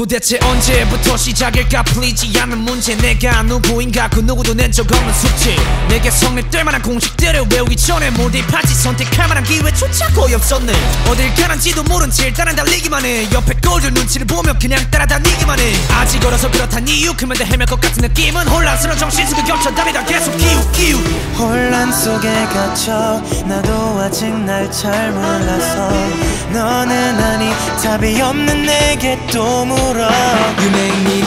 도대체 언제부터 시작일까 풀리지 않는 문제. 내가 누구인가? 그 누구도 낸 적 없는 숙제 내게 성립될 만한 공식들을 외우기 전에 몰입하지 선택할 만한 기회조차 거의 없었네. 어딜 가는지도 모른 채 일단은 달리기만 해. 옆에 꼴들 눈치를 보며 그냥 따라다니기만 해 아직 어려서 그렇단 이유 그만 다 헤맬 것 같은 느낌은 혼란스러운 정신수가 겹쳐 다니다. 계속 기우 기우. 혼란 속에 갇혀 나도 아직 날 잘 몰라서 너는 아니 답이 없는 내게 또 물어. You make me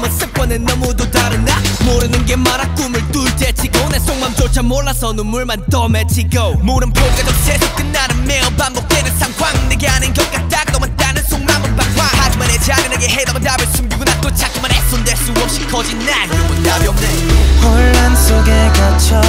내 모습과는 너무도 다른 나? 모르는 게 많아 꿈을 뚫때 치고 내 속맘조차 몰라서 눈물만 더 맺히고 물음표가 좀 세서 끝나는 매일 반복되는 상황. 내게 아닌 것 같다고 너만 따는 속마음은 방황. 하지만 내 자신에게 해답은 답을 숨기고 나. 또 찾기만 해 손댈 수 없이 커진 난 답이 없네. 혼란 속에 갇혀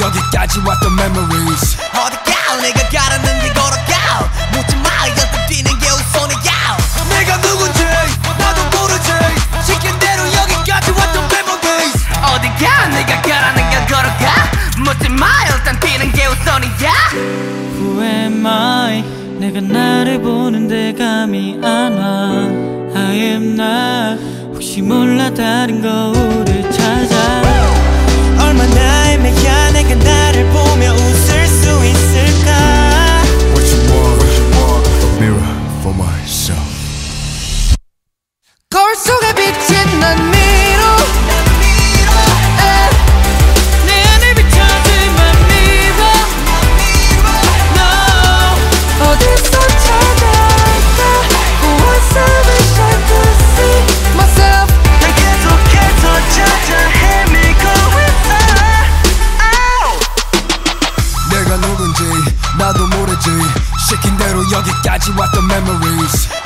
여기까지 왔던 memories. 어디가? 내가 가라는데 걸어가. 묻지 마. 일단 뛰는 게 우선이야. 내가 누군지 나도 모르지. 시킨 대로 여기까지 왔던 memories. 어디가? 내가 가라는 게 걸어가. 묻지 마. 일단 뛰는 게 우선이야. Who am I? 내가 나를 보는데 감이 안와. I am not. 혹시 몰라 다른 거울 여기까지 왔던 memories